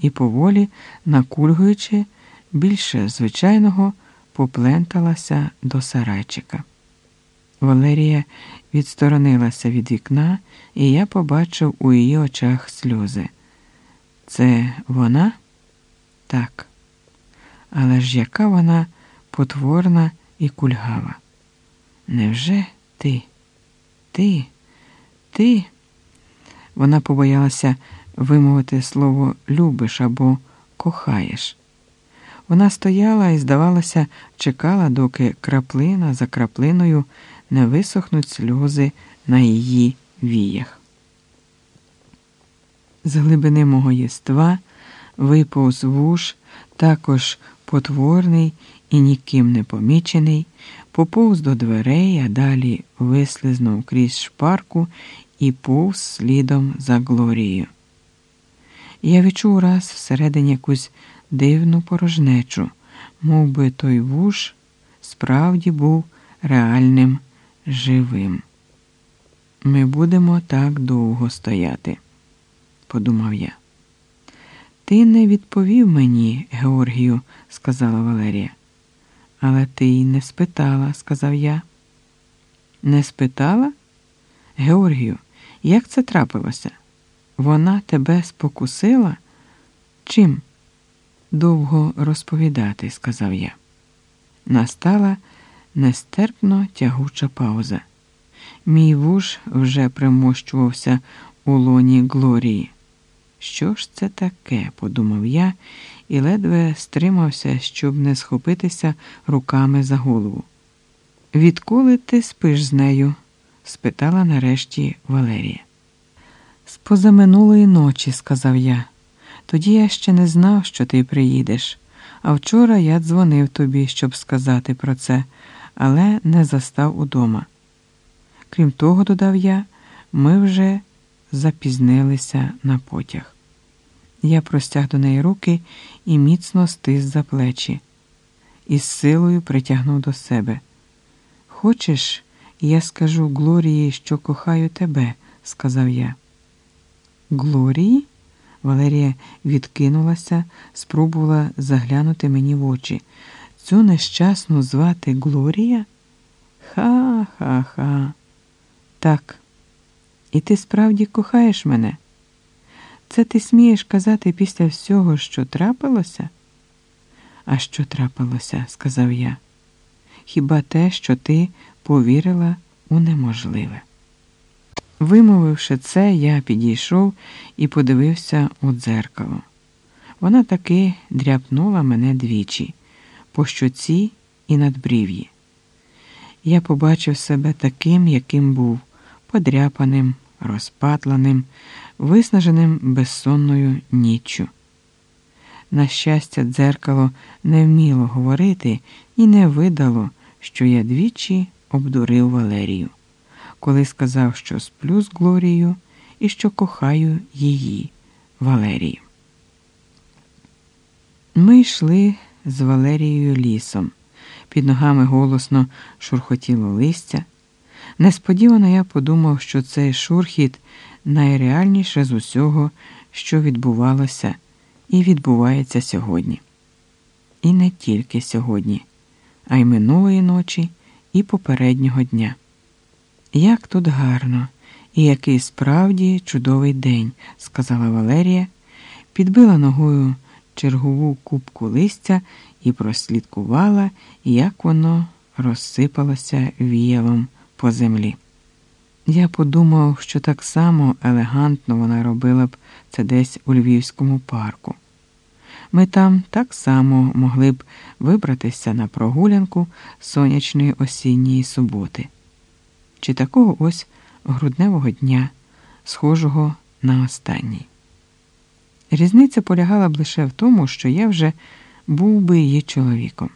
і поволі, накульгуючи, більше звичайного, попленталася до сарайчика. Валерія відсторонилася від вікна, і я побачив у її очах сльози. Це вона? Так. Але ж яка вона потворна і кульгава? Невже ти? Ти? Ти? Вона побоялася вимовити слово любиш або кохаєш. Вона стояла і, здавалося, чекала, доки краплина за краплиною не висохнуть сльози на її віях. З глибини мого єства виповз вуш, також потворний і ніким не помічений, поповз до дверей, а далі вислизнув крізь шпарку і повз слідом за Глорією. Я відчув раз всередині якусь дивну порожнечу, мов би той вуш справді був реальним живим. Ми будемо так довго стояти, подумав я. Ти не відповів мені, Георгію, сказала Валерія. Але ти й не спитала, сказав я. Не спитала? Георгію, як це трапилося? Вона тебе спокусила? Чим? Довго розповідати, сказав я. Настала нестерпно тягуча пауза. Мій вуш вже примощувався у лоні Глорії. Що ж це таке? подумав я і ледве стримався, щоб не схопитися руками за голову. Відколи ти спиш з нею? спитала нарешті Валерія. З позаминулої ночі, сказав я. Тоді я ще не знав, що ти приїдеш, а вчора я дзвонив тобі, щоб сказати про це, але не застав удома. Крім того, додав я, ми вже запізнилися на потяг. Я простяг до неї руки і міцно стис за плечі, і з силою притягнув до себе. Хочеш, я скажу Глорії, що кохаю тебе, сказав я. Глорії? Валерія відкинулася, спробувала заглянути мені в очі. Цю нещасну звати Глорія? Ха-ха-ха. Так. І ти справді кохаєш мене? Це ти смієш казати після всього, що трапилося? А що трапилося? сказав я. Хіба те, що ти повірила у неможливе? Вимовивши це, я підійшов і подивився у дзеркало. Вона таки дряпнула мене двічі, по щоці і надбрів'ї. Я побачив себе таким, яким був, подряпаним, розпатланим, виснаженим безсонною ніччю. На щастя, дзеркало не вміло говорити і не видало, що я двічі обдурив Валерію коли сказав, що сплю з Глорією і що кохаю її, Валерію. Ми йшли з Валерією лісом. Під ногами голосно шурхотіло листя. Несподівано я подумав, що цей шурхіт найреальніше з усього, що відбувалося і відбувається сьогодні. І не тільки сьогодні, а й минулої ночі і попереднього дня. Як тут гарно, і який справді чудовий день, сказала Валерія, підбила ногою чергову кубку листя і прослідкувала, як воно розсипалося віялом по землі. Я подумав, що так само елегантно вона робила б це десь у Львівському парку. Ми там так само могли б вибратися на прогулянку сонячної осінньої суботи чи такого ось грудневого дня, схожого на останній. Різниця полягала б лише в тому, що я вже був би її чоловіком.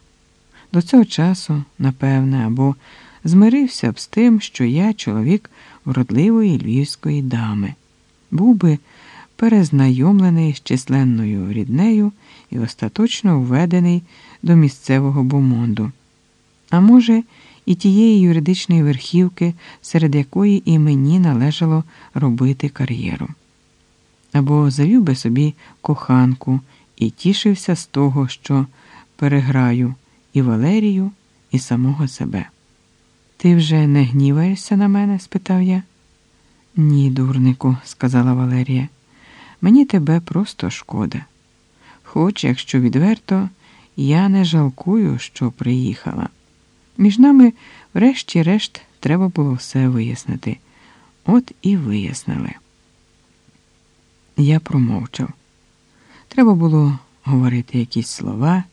До цього часу, напевне, або змирився б з тим, що я чоловік вродливої львівської дами, був би перезнайомлений з численною ріднею і остаточно введений до місцевого бомонду. А може, і тієї юридичної верхівки, серед якої і мені належало робити кар'єру. або завів би собі коханку і тішився з того, що переграю і Валерію, і самого себе. Ти вже не гніваєшся на мене? спитав я. Ні, дурнику, сказала Валерія. Мені тебе просто шкода. Хоч, якщо відверто, я не жалкую, що приїхала. Між нами, врешті-решт, треба було все вияснити. От і вияснили. Я промовчав. Треба було говорити якісь слова,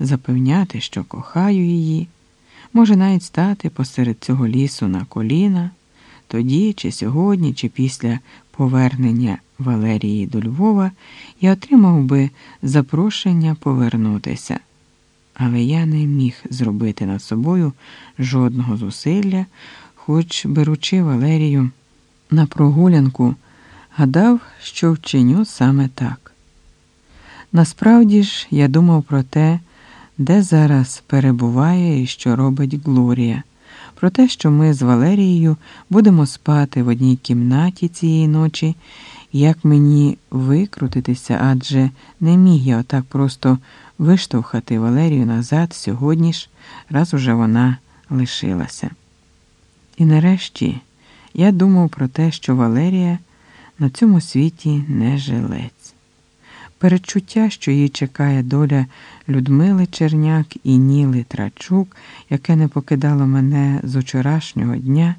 запевняти, що кохаю її, може навіть стати посеред цього лісу на коліна, тоді, чи сьогодні, чи після повернення Валерії до Львова я отримав би запрошення повернутися. Але я не міг зробити над собою жодного зусилля, хоч беручи Валерію на прогулянку, гадав, що вчиню саме так. Насправді ж я думав про те, де зараз перебуває і що робить Глорія, про те, що ми з Валерією будемо спати в одній кімнаті цієї ночі, як мені викрутитися, адже не міг я отак просто виштовхати Валерію назад сьогодні ж, раз уже вона лишилася. І нарешті я думав про те, що Валерія на цьому світі не жилець. Передчуття, що її чекає доля Людмили Черняк і Ніли Трачук, яке не покидало мене з учорашнього дня.